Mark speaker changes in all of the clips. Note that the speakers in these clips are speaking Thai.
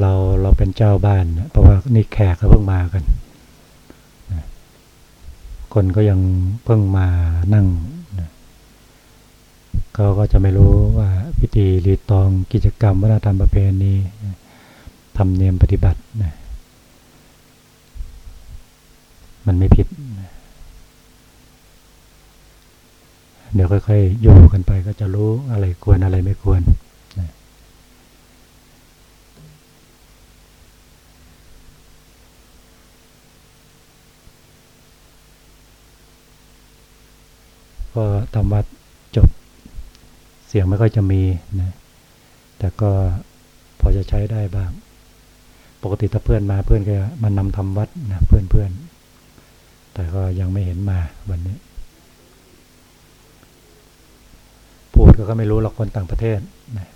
Speaker 1: เราเราเป็นเจ้าบ้านเพราะว่านี่แขกเขาเพิ่งมากัน คนก็ยังเพิ่งมานั่งเขาก็จะไม่รู้ว่าพิธีรีตองกิจกรรมวัฒนธรรมประเพณีทำเนียมปฏิบัติมันไม่ผิด เดี๋ยวค่อยๆ อยู่กันไปก็จะรู้อะไรควรอะไรไม่ควร ก็ทำวัดจบ เสียงไม่ค่อยจะมีนะแต่ก็พอจะใช้ได้บ้าง ปกติถ้าเพื่อนมาเพื่อนก็มานำทำวัดนะเพื่อนเพื่อนแต่ก็ยังไม่เห็นมาวันนี้ พูดก็ไม่รู้หรอกคนต่างประเทศนะ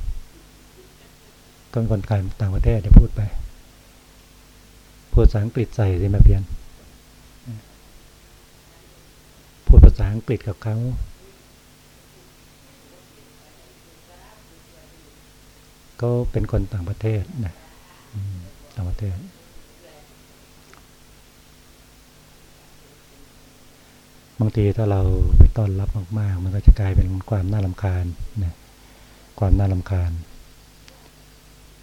Speaker 1: คนคนต่างประเทศจะพูดไป พูดภาษาอังกฤษใส่สิมาเพียนพูดภา ษาอังกฤษกับเขา ก็เป็นคนต่างประเทศนะต่างประเทศ บางทีถ้าเราไปต้อนรับมาก ๆ มันก็จะกลายเป็นความน่าลำคาญนะความน่าลำคาญ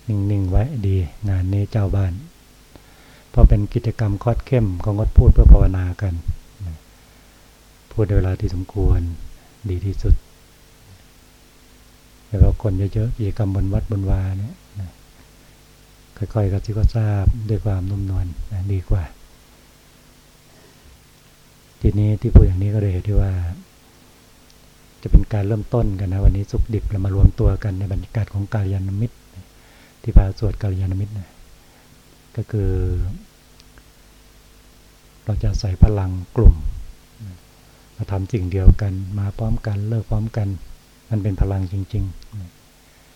Speaker 1: นิ่ง ๆ ไว้ดี งานนี้เจ้าบ้านพอเป็นกิจกรรมคอดเข้มก็งดพูดเพื่อภาวนากัน พูดในเวลาที่สมควรดีที่สุดแล้วก็คนเยอะๆกิจกรรมบนวัดบนวาเนี่ยค่อยๆก็ที่ก็ทราบด้วยความนุ่มนวลดีกว่า ทีนี้ที่พูดอย่างนี้ก็เลยที่ว่า จะเป็นการเริ่มต้นกันนะวันนี้สุขดิบเรามารวมตัวกันในบรรยากาศของกาลยานมิตร ที่พาสวดกาลยานมิตรนะก็คือ เราจะใส่พลังกลุ่ม มาทำสิ่งเดียวกัน มาพร้อมกันเลิกพร้อมกัน มันเป็นพลังจริง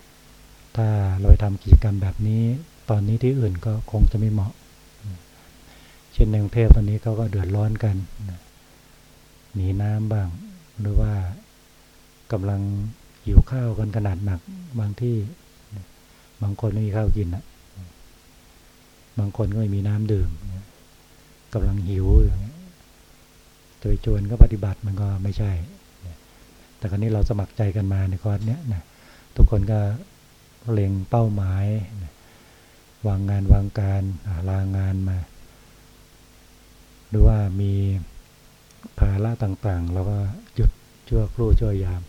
Speaker 1: ๆ ถ้าเราไปทำกิจกรรมแบบนี้ ตอนนี้ที่อื่นก็คงจะไม่เหมาะ เช่นในกรุงเทพตอนนี้เขาก็เดือดร้อนกันหนีน้ำบ้าง หรือว่ากำลังหิวข้าวกันขนาดหนัก บางที่บางคนไม่มีข้าวกินอะ บางคนก็ไม่มีน้ำดื่มกำลังหิวอย่างนี้ จะไปชวนก็ปฏิบัติมันก็ไม่ใช่ แต่ครั้นี้เราสมัครใจกันมาในคอร์สเนี้ยนะทุกคนก็เล็งเป้าหมาย วางงานวางการลางานมา หรือว่ามีภาระต่างๆ เราก็หยุดชั่วครู่ชั่วยาม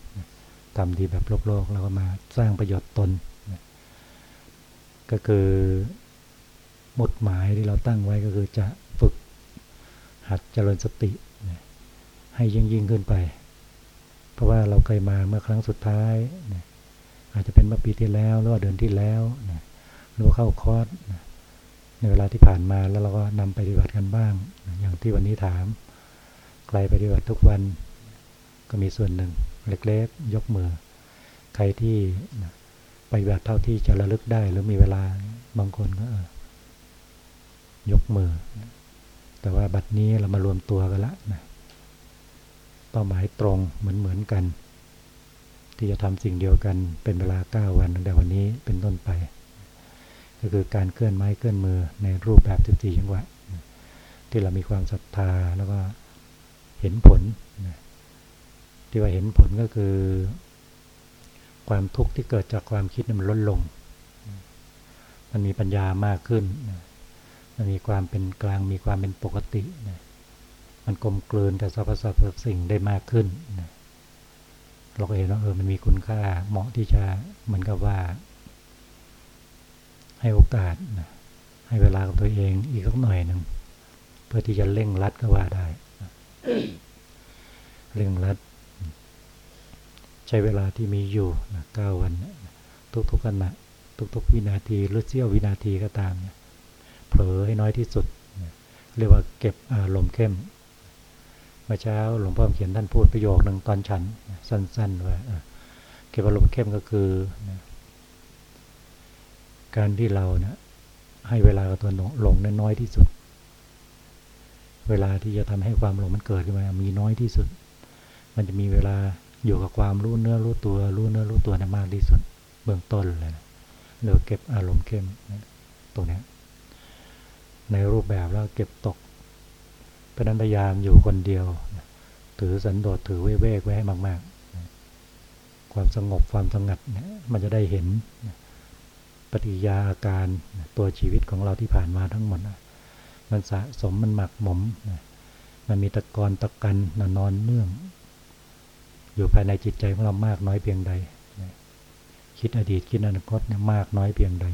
Speaker 1: ทำดีแบบโลกๆเราก็มาสร้างประโยชน์ตน ก็คือหมดหมายที่เราตั้งไว้ก็คือจะฝึกหัดเจริญสติ ให้ยิ่งยิ่งขึ้นไป เพราะว่าเราเคยมาเมื่อครั้งสุดท้ายนะอาจจะเป็นเมื่อปีที่แล้วหรือว่าเดือนที่แล้วนะหรือว่าเข้าคอร์สนะในเวลาที่ผ่านมาแล้วเราก็นำไปปฏิบัติกันบ้างนะอย่างที่วันนี้ถามใครปฏิบัติทุกวันก็มีส่วนหนึ่งเล็กๆ ยกมือ ใครที่นะปฏิบัติเท่าที่จะระลึกได้หรือมีเวลาบางคนก็ยกมือ แต่ว่าบัดนี้เรามารวมตัวกันละนะ เป้าหมายตรงเหมือนเหมือนกัน ที่จะทำสิ่งเดียวกันเป็นเวลา 9 วันตั้งแต่วันนี้เป็นต้นไป ก็คือการเคลื่อนไม้เคลื่อนมือในรูปแบบ14จังหวะที่เรามีความศรัทธาแล้วก็เห็นผลที่ว่าเห็นผลก็คือ ความทุกข์ที่เกิดจากความคิดมันลดลง มันมีปัญญามากขึ้น มันมีความเป็นกลางมีความเป็นปกตินะ มันกลมกลืนกับสรรพสัตว์สิ่งได้มากขึ้นเราก็เห็นว่าเออมันมีคุณค่าเหมาะที่จะเหมือนกับว่า ให้โอกาสนะให้เวลากับตัวเองอีกสักหน่อยหนึ่งเพื่อที่จะเร่งรัดก็ว่าได้เร่งรัด ใช้เวลาที่มีอยู่นะเก้าวัน ทุกๆขณะทุกๆวินาทีหรือเสี้ยววินาทีก็ตามเผลอให้น้อยที่สุด เรียกว่าเก็บอารมณ์เข้ม มื่อเช้าหลวงพ่อเขียนท่านพูดประโยคหนึ่งตอนฉัน สั้นๆว่าเก็บอารมณ์เข้มก็คือ การที่เราเนี่ยให้เวลากับตัวหลงน้อยที่สุด เวลาที่จะทำให้ความหลงมันเกิดขึ้นมามีน้อยที่สุด มันจะมีเวลาอยู่กับความรู้เนื้อรู้ตัว รู้เนื้อรู้ตัวมากที่สุด เบื้องต้นเลยเราเก็บอารมณ์เข้มตรงนี้ในรูปแบบแล้วเก็บตก เพราะนั้นพยายามอยู่คนเดียว ถือสันโดษถือเว้เวกไว้ให้มาก ๆ ความสงบความสงัดมันจะได้เห็นปฏิยาอาการตัวชีวิตของเราที่ผ่านมาทั้งหมด มันสะสมมันหมักหมม มันมีตะกอนตะกันนอนเนื่อง อยู่ภายในจิตใจของเรามากน้อยเพียงใด คิดอดีตคิดอนาคตมากน้อยเพียงใด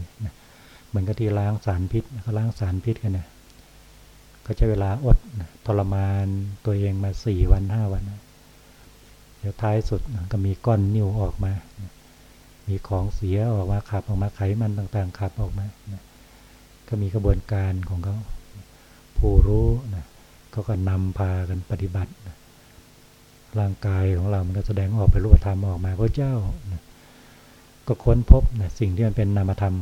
Speaker 1: เหมือนกับที่ล้างสารพิษเขาล้างสารพิษกันเนี่ย ก็ใช้เวลาอดทรมานตัวเองมาสี่วันห้าวัน เดี๋ยวท้ายสุดก็มีก้อนนิ่วออกมา มีของเสียออกมาขับออกมาไขมันต่างๆขับออกมา ก็มีกระบวนการของเขาผู้รู้นะเขาก็นำพากันปฏิบัติร่างกายของเรามันก็แสดงออกไปรูปธรรมออกมาพระเจ้านะก็ค้นพบนะสิ่งที่มันเป็นนามธรรม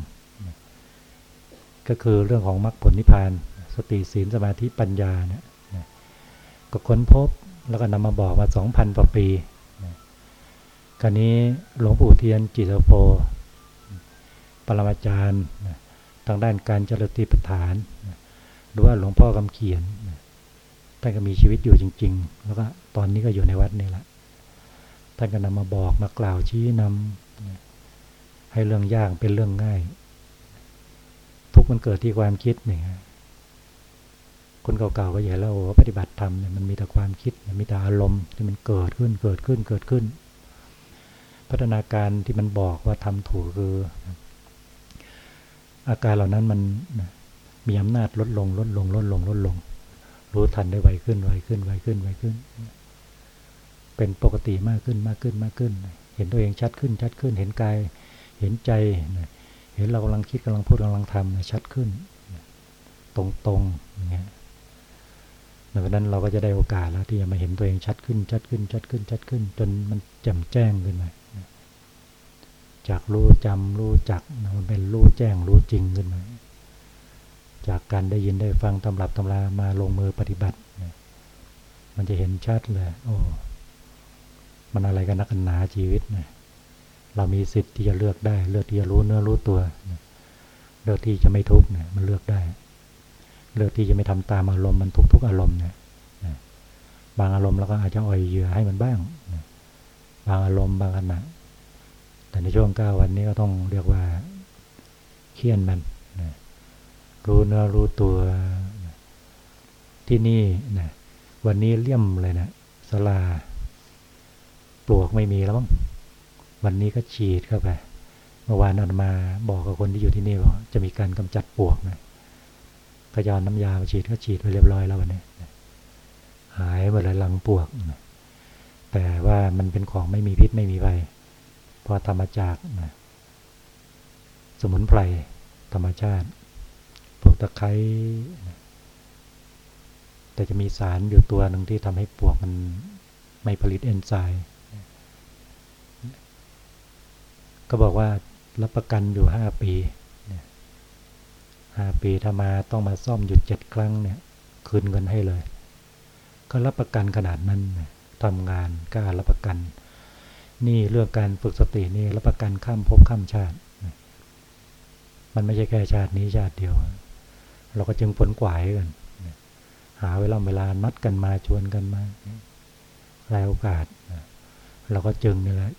Speaker 1: นะก็คือเรื่องของมรรคผลนิพพาน สติศีลสมาธิปัญญาเนี่ยก็ค้นพบแล้วก็นำมาบอกมาสองพันกว่าปีนะคราวนี้หลวงปู่เทียนจิตโพปรมาจารย์ทางด้านการเจริญติปฐาน หรือว่าหลวงพ่อคำเขียนท่านก็มีชีวิตอยู่จริง ๆ แล้วก็ตอนนี้ก็อยู่ในวัดนี่แหละท่านก็นำมาบอกมากล่าวชี้นำให้เรื่องยากเป็นเรื่องง่าย ทุกมันเกิดที่ความคิดเนี่ย คนเก่าๆก็อย่าแล้วปฏิบัติธรรมเนี่ยมันมีแต่ความคิดมีแต่อารมณ์ที่มันเกิดขึ้นเกิดขึ้นเกิดขึ้น พัฒนาการที่มันบอกว่าทำถูกคือ อาการเหล่านั้นมันมีอำนาจลดลงลดลงลดลงลดลง รู้ทันได้ไวขึ้นไวขึ้นไวขึ้นไวขึ้น เป็นปกติมากขึ้นมากขึ้นมากขึ้น เห็นตัวเองชัดขึ้นชัดขึ้น เห็นกายเห็นใจ เห็นเรากำลังคิดกำลังพูดกำลังทำชัดขึ้น ตรงๆอย่างเงี้ย ดังนั้นเราก็จะได้โอกาสแล้วที่จะมาเห็นตัวเองชัดขึ้น ชัดขึ้น ชัดขึ้น ชัดขึ้น จนมันแจ่มแจ้งขึ้นมาจากรู้จำรู้จักมันเป็นรู้แจ้งรู้จริงขึ้นมาจากการได้ยินได้ฟังตำรับตำรามาลงมือปฏิบัติ มันจะเห็นชัดเลยโอ้มันอะไรกันนักหนาชีวิตนะเรามีสิทธิ์ที่จะเลือกได้ เลือกที่จะรู้เนื้อรู้ตัว เลือกที่จะไม่ทุกข์เนี่ยมันเลือกได้ เลือกที่จะไม่ทำตามอารมณ์มันทุกทุกอารมณ์เนี่ยบางอารมณ์เราก็อาจจะอ่อยเหยื่อให้มันบ้าง บางอารมณ์บางขณะแต่ในช่วงเก้าวันนี้ก็ต้องเรียกว่าเคี่ยนมันรู้เนื้อรู้ตัวที่นี่นะวันนี้เลี่ยมเลยนะสลา ปลวกไม่มีแล้วมั้งวันนี้ก็ฉีดเข้าไป เมื่อวานอันมาบอกกับคนที่อยู่ที่นี่ว่าจะมีการกำจัดปลวกนะ ก็ยอนน้ำยามาฉีดก็ฉีดไปเรียบร้อยแล้ววันนี้หายหมดเลยลังปวก แต่ว่ามันเป็นของไม่มีพิษไม่มีภัยเพราะธรรมจากนะสมุนไพรธรรมชาติวกตะไคร้แต่จะมีสารอยู่ตัวหนึ่งที่ทำให้ปวกมันไม่ผลิตเอนไซม์ก็บอกว่ารับประกันอยู่ห้าปี ห้าปีถ้ามาต้องมาซ่อมหยุดเจ็ดครั้งเนี่ย คืนเงินให้เลย ก็รับประกันขนาดนั้นทำงานกล้ารับประกัน นี่เรื่องการฝึกสตินี่รับประกันข้ามภพข้ามชาติ มันไม่ใช่แค่ชาตินี้ชาติเดียว เราก็จึงผลกวายกันหาเวลาเวลานัดกันมาชวนกันมารายโอกาสเราก็จึงนี่แหละ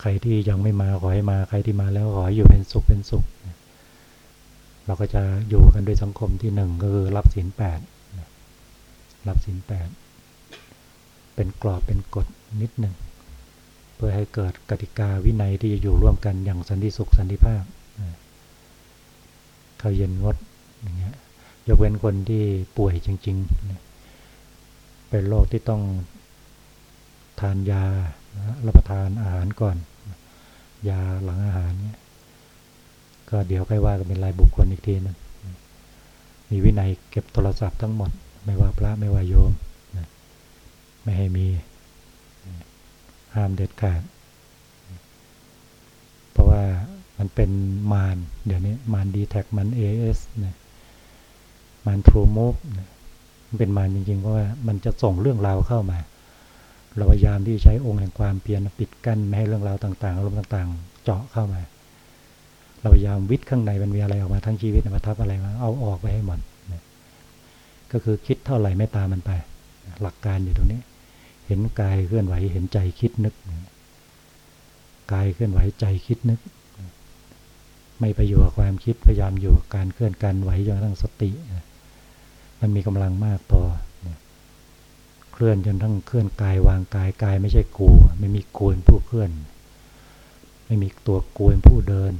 Speaker 1: ใครที่ยังไม่มาขอให้มา ใครที่มาแล้วขอให้อยู่เป็นสุขเป็นสุข เราก็จะอยู่กันด้วยสังคมที่หนึ่งก็คือรับศีลแปดรับศีลแปดเป็นกรอบเป็นกฎนิดหนึ่งเพื่อให้เกิดกติกาวินัยที่จะอยู่ร่วมกันอย่างสันติสุขสันติภาพข้าวเย็นงดอย่างเงี้ยยกเว้นคนที่ป่วยจริงๆเป็นโรคที่ต้องทานยารับประทานอาหารก่อน ยาหลังอาหารเนี่ย ก็เดี๋ยวค่อยว่ากันเป็นรายบุคคลอีกทีนึงมีวินัยเก็บโทรศัพท์ทั้งหมด ไม่ว่าพระไม่ว่าโยมไม่ให้มีห้ามเด็ดขาด เพราะว่ามันเป็นมารเดี๋ยวนี้มารดีแท็กมันเอเอสนะมารทรูมูฟมันเป็นมารจริงๆเพราะว่ามันจะส่งเรื่องราวเข้ามา เราพยายามที่ใช้องค์แห่งความเพียรปิดกั้นไม่ให้เรื่องราวต่างๆอารมณ์ต่างๆ เจาะเข้ามา เราพยายามวิทย์ข้างในมันมีอะไรออกมาทั้งชีวิตมาทับอะไรมาเอาออกไปให้หมดก็คือคิดเท่าไหร่ไม่ตามมันไป หลักการอยู่ตรงนี้ เห็นกายเคลื่อนไหวเห็นใจคิดนึกกายเคลื่อนไหวใจคิดนึก ไม่ไปอยู่กับความคิดพยายามอยู่กับการเคลื่อนการไหวจนทั้งสติ มันมีกำลังมากพอเคลื่อนจนทั้งเคลื่อนกายวางกายกายไม่ใช่กู ไม่มีกูเป็นผู้เคลื่อน ไม่มีตัวกูเป็นผู้เดิน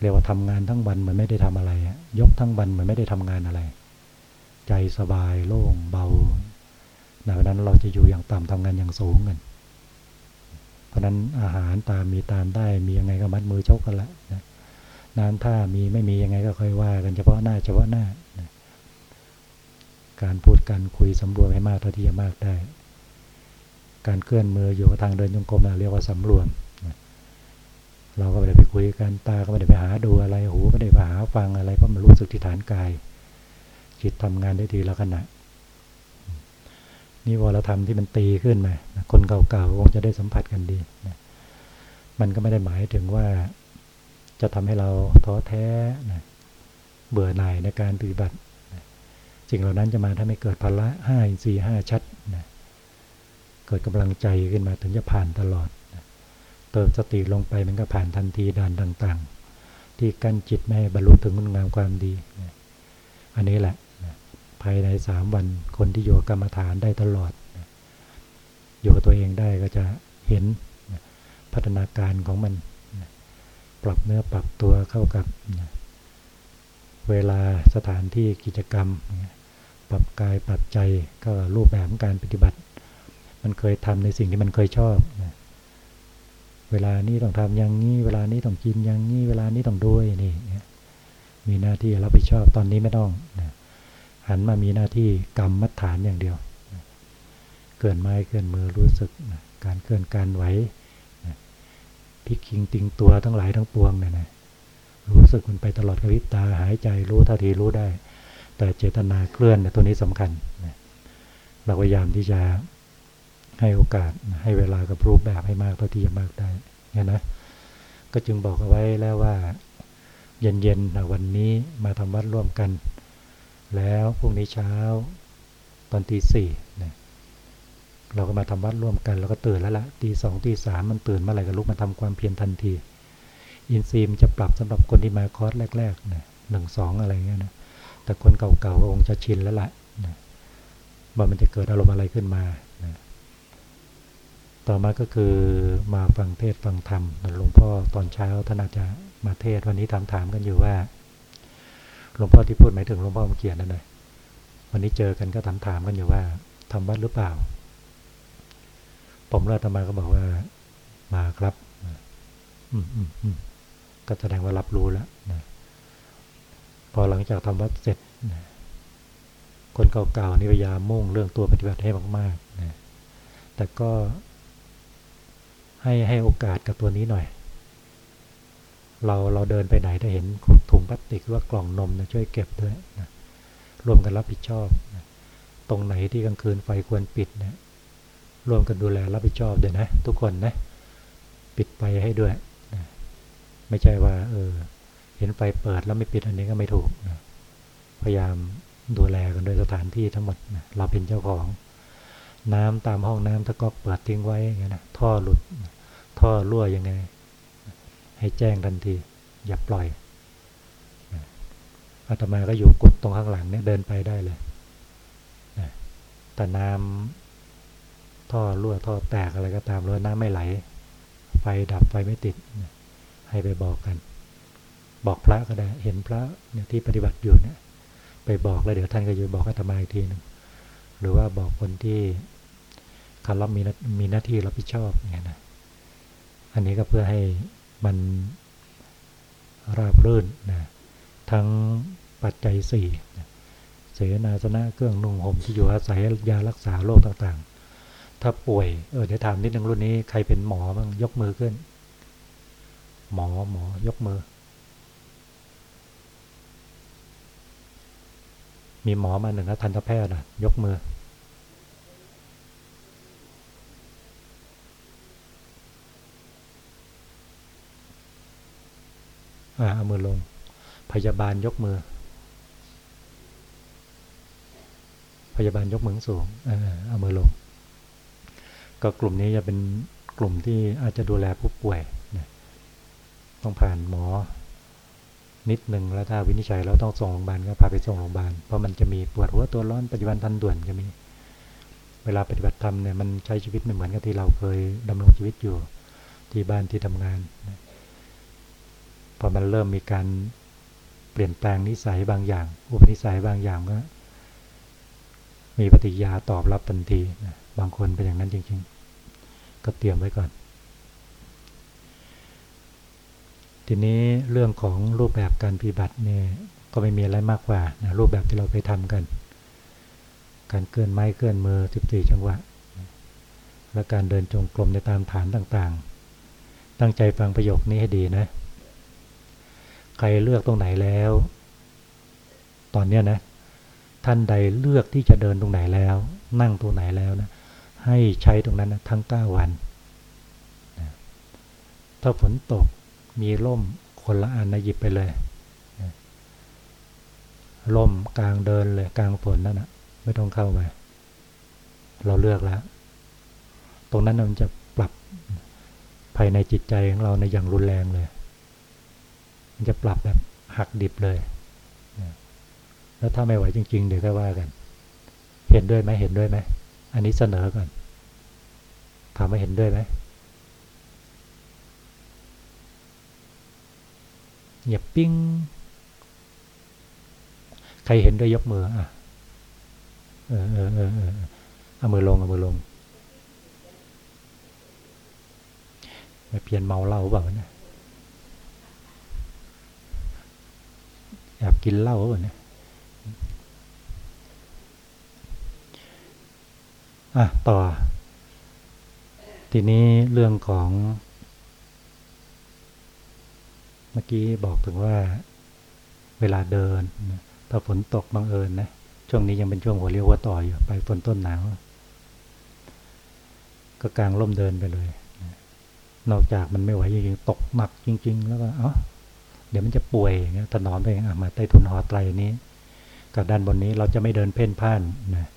Speaker 1: เรียกว่าทำงานทั้งวันเหมือนไม่ได้ทำอะไร ยกทั้งวันเหมือนไม่ได้ทำงานอะไร ใจสบายโล่งเบาดังนั้นเราจะอยู่อย่างต่ำทำงานอย่างสูงกัน เพราะนั้นอาหารตามมีตามได้มียังไงก็มัดมือชกกันละนะน้ำท่ามีไม่มียังไงก็ค่อยว่ากันเฉพาะหน้าเฉพาะหน้านะการพูดการคุยสำรวมให้มากเท่าที่จะมากได้ การเคลื่อนมืออยู่กับทางเดินจงกรมเรียกว่าสำรวม เราก็ไม่ได้ไปคุยกันตาก็ไม่ได้ไปหาดูอะไรหูไม่ได้ไปหาฟังอะไรเพราะมันรู้สึกที่ฐานกาย จิตทำงานได้ดีละขณะนี่วรธรรมที่มันตีขึ้นมาคนเก่าๆคงจะได้สัมผัสกันดีนะมันก็ไม่ได้หมายถึงว่าจะทำให้เราท้อแท้นะเบื่อหน่ายในการปฏิบัติสิ่งเหล่านั้นจะมาถ้าไม่เกิดพละห้าสี่ห้าชัดนะเกิดกำลังใจขึ้นมาถึงจะผ่านตลอด เติมสติลงไปมันก็ผ่านทันทีด่านต่าง ๆ ที่กั้นจิตไม่ให้บรรลุถึงคุณงามความดี อันนี้แหละภายในสามวันคนที่อยู่กรรมฐานได้ตลอด อยู่กับตัวเองได้ก็จะเห็นพัฒนาการของมัน ปรับเนื้อปรับตัวเข้ากับ เวลาสถานที่กิจกรรม ปรับกายปรับใจก็รูปแบบของการปฏิบัติ มันเคยทำในสิ่งที่มันเคยชอบ เวลานี้ต้องทำอย่างนี้ เวลานี้ต้องกินอย่างนี้ เวลานี้ต้องด้วยนี่มีหน้าที่รับผิดชอบตอนนี้ไม่ต้องนะหันมามีหน้าที่กรรมมัดฐานอย่างเดียวเกินไม้เกินมือรู้สึกการเคลื่อนการไหวพิกคิงติงตัวทั้งหลายทั้งปวงเนี่ยนะรู้สึกมันไปตลอดกระพริบตาหายใจรู้ท่าทีรู้ได้ แต่เจตนาเคลื่อนตัวนี้สำคัญเราพยายามที่จะ ให้โอกาสให้เวลากับรูปแบบให้มากเท่าที่จะมากได้เนี่ยนะ ก็จึงบอกเอาไว้แล้วว่า เย็นๆวันนี้มาทำวัดร่วมกัน แล้วพรุ่งนี้เช้าตอนตีสี่นะเราก็มาทำวัดร่วมกัน แล้วก็ตื่นแล้วละตีสองตีสามมันตื่นเมื่อไหร่ก็ลุกมาทำความเพียรทันที อินทรีย์มันจะปรับสำหรับคนที่มาคอร์สแรกๆนะหนึ่งสองอะไรเงี้ยนะแต่คนเก่าๆก็คงจะชินแล้วละนะว่ามันจะเกิดอารมณ์อะไรขึ้นมา ต่อมาก็คือมาฟังเทศฟังธรรมหลวงพ่อตอนเช้าท่านอาจจะมาเทศวันนี้ถามถามกันอยู่ว่า หลวงพ่อที่พูดหมายถึงหลวงพ่อมเกียรตินั่นเลยวันนี้เจอกันก็ถามถามกันอยู่ว่าทำวัดหรือเปล่า ผมเล่าธรรมาก็บอกว่า มาครับ อืมอืมอืมก็แสดงว่ารับรู้แล้วนะพอหลังจากทำวัดเสร็จนะคนเก่าๆนี่พยายามมุ่งเรื่องตัวปฏิบัติให้มากๆนะแต่ก็ ให้ให้โอกาสกับตัวนี้หน่อย เราเราเดินไปไหนถ้าเห็นถุงพลาสติกหรือว่ากล่องนมนะช่วยเก็บด้วยนะรวมกันรับผิดชอบนะตรงไหนที่กลางคืนไฟควรปิดนะรวมกันดูแลรับผิดชอบเดี๋ยนะ ทุกคนนะ ปิดไฟให้ด้วยนะไม่ใช่ว่า เออ เห็นไฟเปิดแล้วไม่ปิดอันนี้ก็ไม่ถูกนะพยายามดูแลกันโดยสถานที่ทั้งหมดนะเราเป็นเจ้าของ น้ำตามห้องน้ำถ้าก๊อกเปิดทิ้งไว้อย่างนี้นะท่อหลุด ท่อรั่วยังไง ให้แจ้งทันที อย่าปล่อยอาตมาก็อยู่กุดตรงข้างหลังเนี่ยเดินไปได้เลยแต่น้ำท่อรั่วท่อแตกอะไรก็ตามแล้วน้ำไม่ไหล ไฟดับไฟไม่ติด ให้ไปบอกกัน บอกพระก็ได้ เห็นพระเนี่ยที่ปฏิบัติอยู่เนี่ย ไปบอกแล้วเดี๋ยวท่านก็จะบอกอาตมาอีกทีนึง หรือว่าบอกคนที่เขารับมีมีหน้าที่รับผิดชอบอย่างนี้นะอันนี้ก็เพื่อให้มันราบรื่นนะทั้งปัจจัยสี่เสนาสนะเครื่องนุ่งห่มที่อยู่อาศัยยารักษาโรคต่างๆ ถ้าป่วยเออเดี๋ยวถามนิดนึงรุ่นนี้ใครเป็นหมอบ้างยกมือขึ้น หมอหมอยกมือ มีหมอมาหนึ่งแล้วทันตแพทย์นะยกมืออ่าเอามือลง พยาบาลยกมือ พยาบาลยกมือสูงเออเอามือลง ก็กลุ่มนี้จะเป็นกลุ่มที่อาจจะดูแลผู้ป่วย ต้องผ่านหมอ นิดหนึ่งแล้วถ้าวินิจฉัยแล้วต้องส่งโรงพยาบาลก็พาไปส่งโรงพยาบาลเพราะมันจะมีปวดหัวตัวร้อนปัจจุบันทันด่วนก็มี เวลาปฏิบัติธรรมเนี่ยมันใช้ชีวิตไม่เหมือนกับที่เราเคยดำรงชีวิตอยู่ที่บ้านที่ทำงานพอมันเริ่มมีการเปลี่ยนแปลงนิสัยบางอย่าง อุปนิสัยบางอย่างก็ มีปฏิยาตอบรับทันทีบางคนเป็นอย่างนั้นจริง ๆ ก็เตรียมไว้ก่อน ทีนี้เรื่องของรูปแบบการปฏิบัติเนี่ยก็ไม่มีอะไรมากกว่านะรูปแบบที่เราไปทำกัน การเคลื่อนไม้เคลื่อนมือ 14 จังหวะ และการเดินจงกรมในตามฐานต่างๆ ตั้งใจฟังประโยคนี้ให้ดีนะ ใครเลือกตรงไหนแล้ว ตอนนี้นะ ท่านใดเลือกที่จะเดินตรงไหนแล้ว นั่งตรงไหนแล้วนะ ให้ใช้ตรงนั้นนะทั้ง 9 วัน ถ้าฝนตก มีร่มคนละอันนะหยิบไปเลยร่มกลางเดินเลยกลางฝนนั่นนะไม่ต้องเข้ามาเราเลือกแล้ว ตรงนั้นมันจะปรับภายในจิตใจของเราในอย่างรุนแรงเลย มันจะปรับแบบหักดิบเลย แล้วถ้าไม่ไหวจริง ๆ เดี๋ยวก็ว่ากัน เห็นด้วยไหมเห็นด้วยไหม อันนี้เสนอก่อน ถามว่าเห็นด้วยไหม อย่าปิ้ง ใครเห็นด้วยยกมืออะเออเออเออเออเอามือลงเอามือลงไม่เพียนเมาเหล้าเปล่าเนี่ยแอบกินเหล้าเปล่าเนี่ยอะต่อ ทีนี้เรื่องของ เมื่อกี้บอกถึงว่าเวลาเดินถ้าฝนตกบังเอิญนะช่วงนี้ยังเป็นช่วงหัวเรียวหัวต่ออยู่ไปฝนต้นหนาวก็กลางร่มเดินไปเลย นอกจากมันไม่ไหวจริงๆตกหนักจริง ๆ แล้วก็เอ้าเดี๋ยวมันจะป่วยเงี้ยถนอมไปมาใต้ทุนหอไตรนี้กับด้านบนนี้เราจะไม่เดินเพ่นพ่านนะ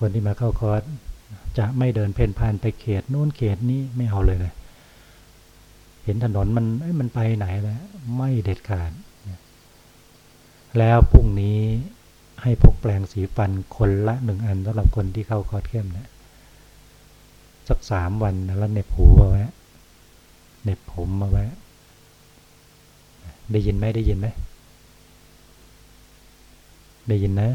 Speaker 1: คนที่มาเข้าคอร์สจะไม่เดินเพ่นพ่านไปเขตนู้นเขตนี้ไม่เอาเลยนะ เห็นถนนมันมันไปไหนแล้วไม่เด็ดขาด แล้วพรุ่งนี้ให้พกแปลงสีฟันคนละหนึ่งอันสำหรับคนที่เข้าคอร์สเข้มนะสักสามวันแล้วเน็บหูเอาไว้เน็บผมมาไว้ได้ยินไหมได้ยินไหมได้ยินนะ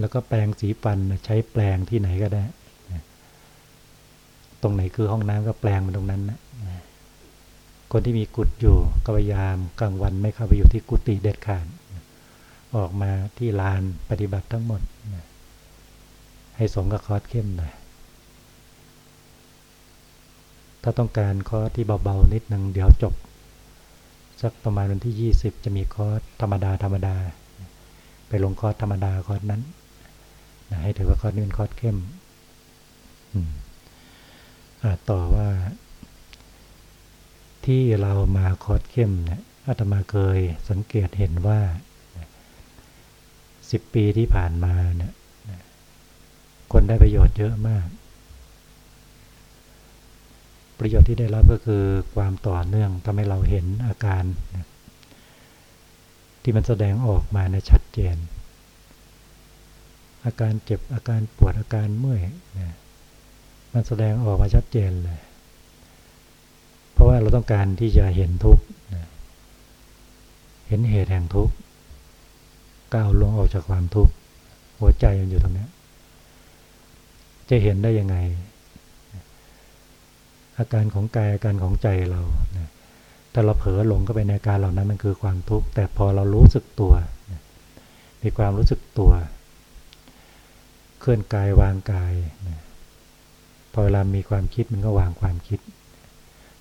Speaker 1: แล้วก็แปลงสีฟันใช้แปลงที่ไหนก็ได้ ตรงไหนคือห้องน้ำก็แปลงมันตรงนั้นนะคนที่มีกุดอยู่ก็พยายามกลางวันไม่เข้าไปอยู่ที่กุฏิเด็ดขาดออกมาที่ลานปฏิบัติทั้งหมด ให้สมกับคอร์สเข้มหน่อยถ้าต้องการคอร์สที่เบาๆนิดหนึ่งเดี๋ยวจบ สักประมาณวันที่ 20 จะมีคอร์สธรรมดาธรรมดา ไปลงคอร์สธรรมดาคอร์สนั้น นะให้ถือว่าคอร์สนี้เป็นคอร์สเข้มต่อว่า ที่เรามาคอร์สเข้มเนี่ยอาตมาเคยสังเกตเห็นว่าสิบปีที่ผ่านมาเนี่ยคนได้ประโยชน์เยอะมาก ประโยชน์ที่ได้รับก็คือความต่อเนื่องทำให้เราเห็นอาการ ที่มันแสดงออกมาในชัดเจน อาการเจ็บอาการปวดอาการเมื่อยมันแสดงออกมาชัดเจนเลย เพราะว่าเราต้องการที่จะเห็นทุกข์เห็นเหตุแห่งทุกข์ก้าวลงออกจากความทุกข์หัวใจมันอยู่ตรงนี้จะเห็นได้ยังไง อาการของกายอาการของใจเราแต่เราเผลอหลงก็ไปในอาการเหล่านั้นมันคือความทุกข์แต่พอเรารู้สึกตัว มีความรู้สึกตัว เคลื่อนกายวางกายพอเวลามีความคิดมันก็วางความคิด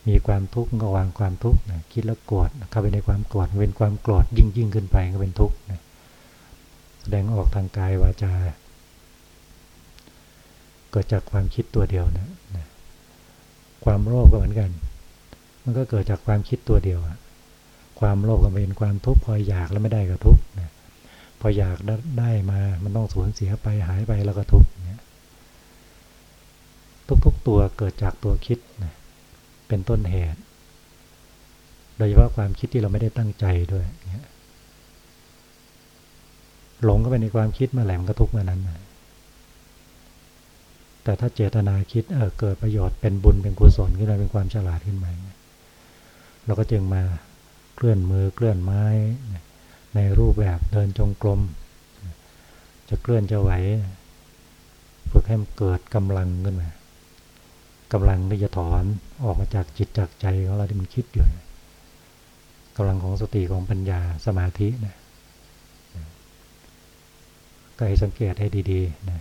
Speaker 1: มีความทุกข์ก็วางความทุกข์คิดแล้วโกรธเข้าไปในความโกรธเป็นความโกรธยิ่งยิ่งขึ้นไปก็เป็นทุกข์แสดงออกทางกายวาจาเกิดจากความคิดตัวเดียวนะนะความโลภก็เหมือนกัน มันก็เกิดจากความคิดตัวเดียว ความโลภก็เป็นความทุกข์พออยากแล้วไม่ได้ก็ทุกข์นะ พออยากได้มา มันต้องสูญเสียไปหายไปแล้วก็ทุกข์เนี่ยทุกๆตัวเกิดจากตัวคิดนะเป็นต้นเหตุ โดยเฉพาะความคิดที่เราไม่ได้ตั้งใจด้วยเนี่ยหลงก็ไปในความคิดมาแหลมก็ทุกเมื่อนั้นแต่ถ้าเจตนาคิดเออเกิดประโยชน์เป็นบุญเป็นกุศลขึ้นมาเป็นความฉลาดขึ้นมาเราก็จึงมาเคลื่อนมือเคลื่อนไม้ ในรูปแบบเดินจงกรม จะเคลื่อนจะไหวฝึกให้มันเกิดกำลังขึ้นมากำลังที่จะถอนออกมาจากจิตจากใจของเราที่มันคิดอยู่กำลังของสติของปัญญาสมาธินะก็ให้สังเกตให้ดีๆนะ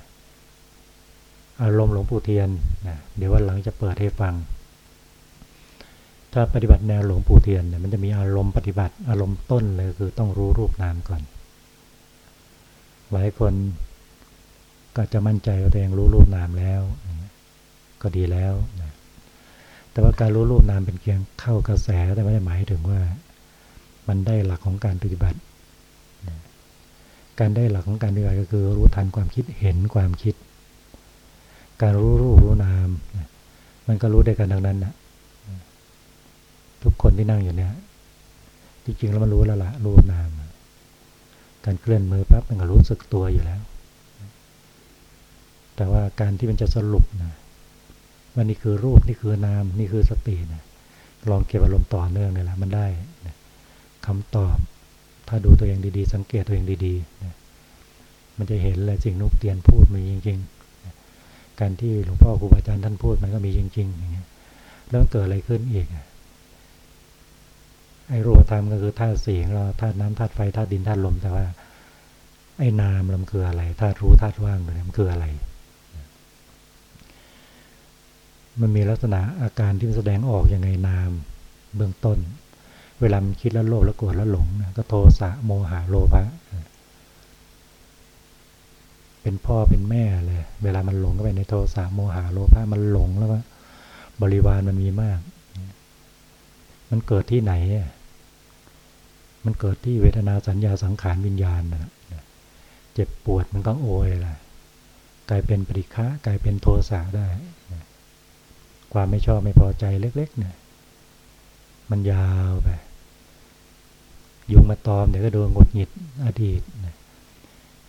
Speaker 1: อารมณ์หลวงปู่เทียนนะเดี๋ยววันหลังจะเปิดให้ฟัง ถ้าปฏิบัติแนวหลวงปู่เทียนเนี่ยมันจะมีอารมณ์ปฏิบัติอารมณ์ต้นเลยคือต้องรู้รูปนามก่อน หลายคนก็จะมั่นใจว่าตัวเองรู้รูปนามแล้ว ก็ดีแล้วนะแต่ว่าการรู้รูปนามเป็นเพียงเข้ากระแสแต่ไม่ได้หมายถึงว่า มันได้หลักของการปฏิบัติ การได้หลักของการปฏิบัติก็คือรู้ทันความคิดเห็นความคิด การรู้รูปรู้นาม มันก็รู้ได้กันดังนั้นนะ ทุกคนที่นั่งอยู่เนี่ยจริงๆแล้วมันรู้แล้วละรูปนามการเคลื่อนมือปั๊บมันก็รู้สึกตัวอยู่แล้ว แต่ว่าการที่มันจะสรุปนะว่านี่คือรูปนี่คือนามนี่คือสตินะลองเก็บอารมณ์ต่อเนื่องเลยละมันได้คำตอบ ถ้าดูตัวเองดีๆ สังเกตตัวเองดีๆมันจะเห็นเลยสิ่งนุกเตียนพูดมีจริงๆการที่หลวงพ่อครูบาอาจารย์ท่านพูดมันก็มีจริงๆอย่างเงี้ยแล้วเกิดอะไรขึ้นอีก ไอ้รูปธรรมก็คือธาตุสี่เราธาตุน้ำธาตุไฟธาตุดินธาตุลมแต่ว่าไอ้นามมันคืออะไรธาตุรู้ธาตุว่างมันคืออะไร มันมีลักษณะอาการที่แสดงออกยังไงนามเบื้องต้น เวลามันคิดแล้วโลภแล้วโกรธแล้วหลงก็โทสะโมหะโลภะเป็นพ่อเป็นแม่เลย เวลามันหลงก็ไปในโทสะโมหะโลภะมันหลงแล้วก็บริวารมันมีมาก มันเกิดที่ไหน มันเกิดที่เวทนาสัญญาสังขารวิญญาณนะเจ็บปวดมันก็โอยละกลายเป็นปริฆะกลายเป็นโทสะได้ ความไม่ชอบไม่พอใจเล็ก ๆ เนี่ย มันยาวไป ยุงมาตอมเดี๋ยวก็โดนหงดหงิดอดีต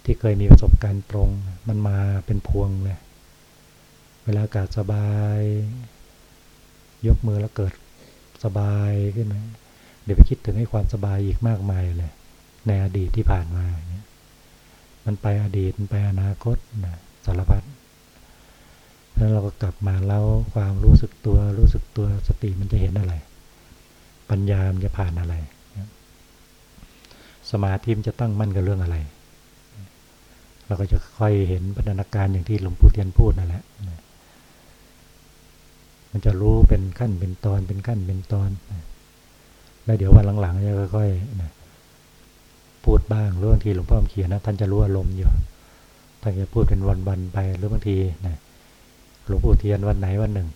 Speaker 1: ที่เคยมีประสบการณ์ตรง มันมาเป็นพวงเลย เวลาอากาศสบาย ยกมือแล้วเกิด สบายขึ้นไหมเดี๋ยวไปคิดถึงให้ความสบายอีกมากมายเลย ในอดีตที่ผ่านมาเนี่ยมันไปอดีตมันไปอนาคตนะสารพัดแล้วเราก็กลับมาแล้วความรู้สึกตัวรู้สึกตัวสติมันจะเห็นอะไร ปัญญามันจะผ่านอะไร สมาธิมันจะตั้งมั่นกับเรื่องอะไร เราก็จะค่อยเห็นพัฒนาการอย่างที่หลวงปู่เทียนพูดนั่นแหละ มันจะรู้เป็นขั้นเป็นตอนเป็นขั้นเป็นตอนแล้วเดี๋ยววันหลังๆจะค่อยๆพูดบ้างเรื่องที่หลวงพ่อเขียนนะท่านจะรู้อารมณ์อยู่ท่านจะพูดเป็นวันๆไปหรือบางทีนะหลวงปู่เทียนวันไหนวันหนึ่ง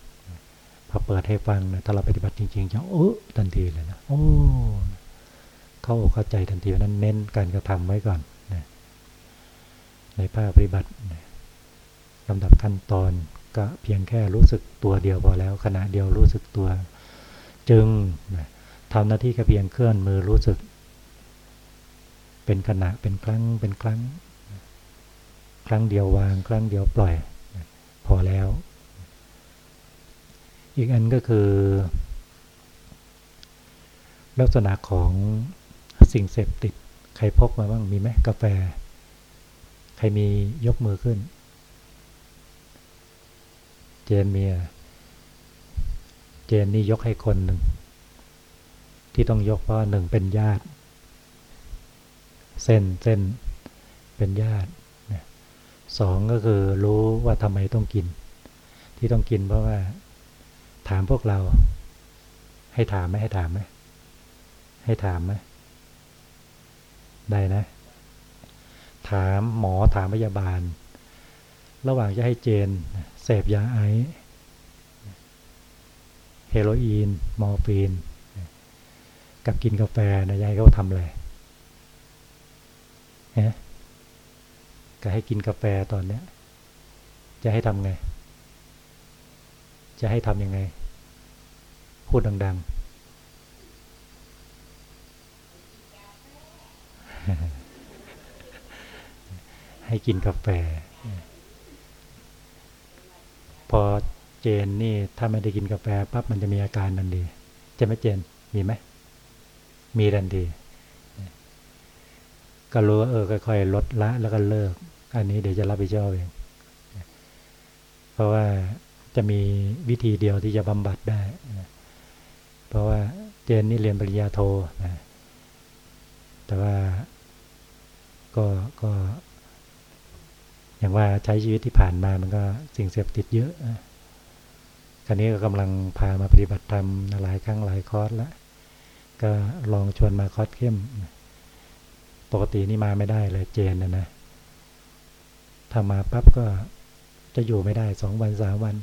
Speaker 1: พอเปิดให้ฟังนะถ้าเราปฏิบัติจริงๆจะโอ้ทันทีเลยนะโอ้เข้าเข้าใจทันทีนั้นเน้นการกระทำไว้ก่อนนะในภาคปฏิบัตินะลำดับขั้นตอน ก็เพียงแค่รู้สึกตัวเดียวพอแล้ว ขณะเดียวรู้สึกตัว จึงนะทำหน้าที่แค่เพียงเคลื่อนมือรู้สึก เป็นขณะเป็นครั้งเป็นครั้ง ครั้งเดียววาง ครั้งเดียวปล่อย พอแล้ว อีกอันก็คือ ลักษณะของสิ่งเสพติด ใครพกมาบ้างมีไหมกาแฟ ใครมียกมือขึ้น จนเมีย เจนนี่ยกให้คนหนึ่ง ที่ต้องยกเพราะหนึ่งเป็นญาติ เส้นเส้นเป็นญาติสองก็คือรู้ว่าทำไมต้องกิน ที่ต้องกินเพราะว่า ถามพวกเรา ให้ถามไหมให้ถามไหมให้ถามไหมได้นะ ถามหมอถามพยาบาล ระหว่างจะให้เจนเพยาไอเฮโรอีน มอร์ฟีน กับกินกาแฟนะยายเขาทำอะไรฮะก็ให้กินกาแฟตอนเนี้ย จะให้ทำไง จะให้ทำยังไง พูดดัง ๆ ให้กินกาแฟ พอเจนนี่ถ้าไม่ได้กินกาแฟปั๊บมันจะมีอาการทันทีจะไหมเจนมีไหมมีทันทีก็รู้ว่าเออค่อยๆลดละแล้วก็เลิก อันนี้เดี๋ยวจะรับผิดชอบเองเพราะว่าจะมีวิธีเดียวที่จะบำบัดได้เพราะว่าเจนนี่เรียนปริญญาโทนะแต่ว่าก็ก็ อย่างว่าใช้ชีวิตที่ผ่านมามันก็สิ่งเสพติดเยอะคราวนี้ก็กำลังพามาปฏิบัติธรรมหลายครั้งหลายคอร์สแล้วก็ลองชวนมาคอร์สเข้ม ปกตินี่มาไม่ได้เลยเจนนะนะถ้ามาปั๊บก็จะอยู่ไม่ได้สองวันสามวัน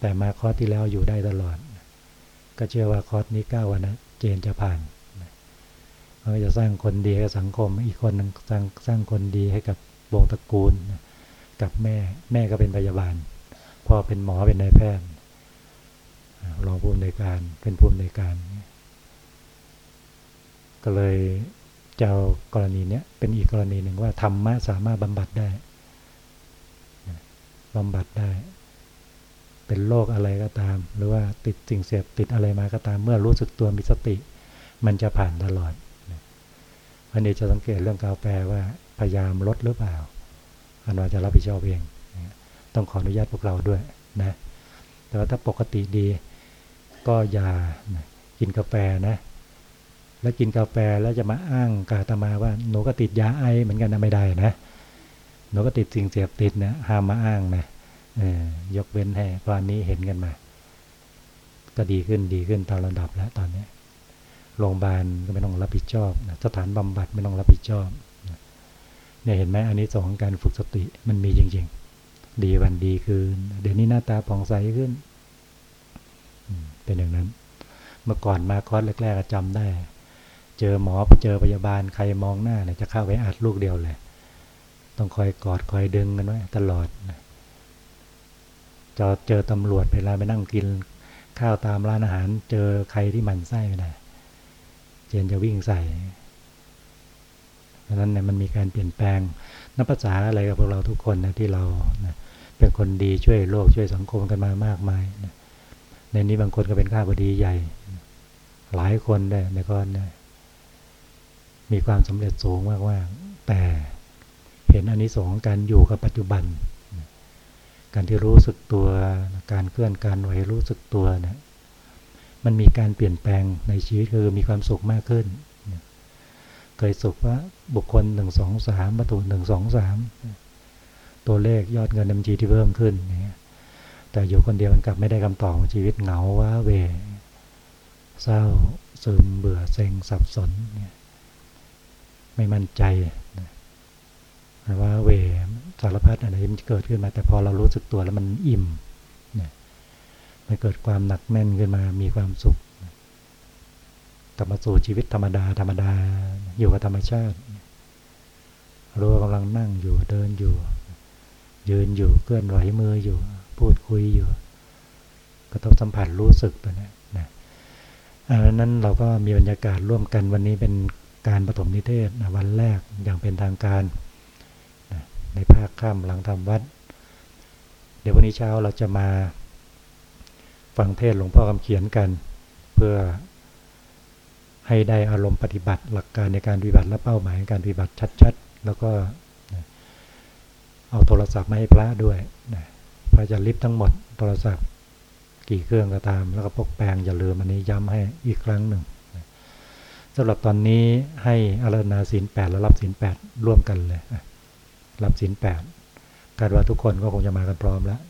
Speaker 1: แต่มาคอร์สที่แล้วอยู่ได้ตลอด ก็เชื่อว่าคอร์สนี้เก้าวันนะเจนจะผ่านเขาจะสร้างคนดีให้สังคม อีกคนนึงสร้างสร้างคนดีให้กับ วงตระกูลกับแม่แม่ก็เป็นพยาบาลพ่อเป็นหมอเป็นนายแพทย์รองผู้อำนวยการเป็นผู้อำนวยการ ก็เลยเจ้ากรณีเนี้ยเป็นอีกกรณีหนึ่งว่าธรรมะสามารถบำบัดได้บำบัดได้ เป็นโรคอะไรก็ตาม หรือว่าติดสิ่งเสพติดอะไรมาก็ตาม เมื่อรู้สึกตัวมีสติ มันจะผ่านตลอดอันนี้จะสังเกตเรื่องกาแฟว่า พยายามลดหรือเปล่า อันว่าจะรับผิดชอบเอง ต้องขออนุญาตพวกเราด้วยนะ แต่ว่าถ้าปกติดีก็อย่ากินกาแฟนะ แล้วกินกาแฟแล้วจะมาอ้างกาตมาว่าหนูก็ติดยาไอเหมือนกันนะไม่ได้นะ หนูก็ติดสิ่งเสพติดนะห้ามมาอ้างนะยกเว้นให้ตอนนี้เห็นกันมา ก็ดีขึ้นดีขึ้นตามระดับแล้วตอนนี้โรงพยาบาลก็ไม่ต้องรับผิดชอบนะสถานบำบัดไม่ต้องรับผิดชอบ เนี่ยเห็นไหมอันนี้สองการฝึกสติมันมีจริง ๆ ดีวันดีคืน เดี๋ยวนี้หน้าตาผ่องใสขึ้นเป็นอย่างนั้น เมื่อก่อนมาคอร์สแรกๆจำได้ เจอหมอเจอพยาบาลใครมองหน้าเนี่ยจะเข้าไปอัดลูกเดียวเลย ต้องคอยกอดคอยดึงกันไว้ตลอดจะเจอตำรวจเวลาไปนั่งกินข้าวตามร้านอาหาร เจอใครที่มันไส้ไม่ได้เจนจะวิ่งใส่ ดังนั้นเนี่ยมันมีการเปลี่ยนแปลงนับภาษาอะไรกับพวกเราทุกคนนะที่เรานะเป็นคนดีช่วยโลกช่วยสังคมกันมามากมายนะในนี้บางคนก็เป็นข้าพดีใหญ่ หลายคนได้ในก้อนนะมีความสำเร็จสูงมากๆแต่เห็นอันนี้สองการอยู่กับปัจจุบัน การที่รู้สึกตัวการเคลื่อนการไหวรู้สึกตัวนะมันมีการเปลี่ยนแปลงในชีวิตคือมีความสุขมากขึ้น เคยสุขว่าบุคคลหนึ่งสองสามประตูหนึ่งสองสามตัวเลขยอดเงินนำจีที่เพิ่มขึ้นเนี่ยแต่อยู่คนเดียวมันกลับไม่ได้คำตอบชีวิตเหงาว้าเวเศร้าซึมเบื่อเซ็งสับสนเนี่ยไม่มั่นใจว่าเวสารพัดอะไรมันเกิดขึ้นมา แต่พอเรารู้สึกตัวแล้วมันอิ่มเนี่ยมันเกิดความหนักแน่นขึ้นมามีความสุขกลับมาสู่ชีวิตธรรมดาธรรมดา อยู่กับธรรมชาติ รู้ว่ากำลังนั่งอยู่เดินอยู่ ยืนอยู่เคลื่อนไหวมืออยู่ พูดคุยอยู่ก็ต้องสัมผัสรู้สึกไปนะนะอันนั้นเราก็มีบรรยากาศร่วมกันวันนี้เป็นการปฐมนิเทศวันแรกอย่างเป็นทางการในภาคค่ำหลังทำวัด เดี๋ยววันนี้เช้าเราจะมาฟังเทศหลวงพ่อคำเขียนกัน เพื่อ ให้ได้อารมณ์ปฏิบัติหลักการในการปฏิบัติและเป้าหมายการปฏิบัติชัดๆ แล้วก็เอาโทรศัพท์มาให้พระด้วยพระจะลิฟทั้งหมดโทรศัพท์ กี่เครื่องก็ตาม แล้วก็พกแปลงอย่าลืมอันนี้ย้ำให้อีกครั้งหนึ่งสำหรับตอนนี้ให้อาราธนาศีลแปดและรับศีลแปดร่วมกันเลยรับศีลแปดคาดว่าทุกคนก็คงจะมากันพร้อมแล้ว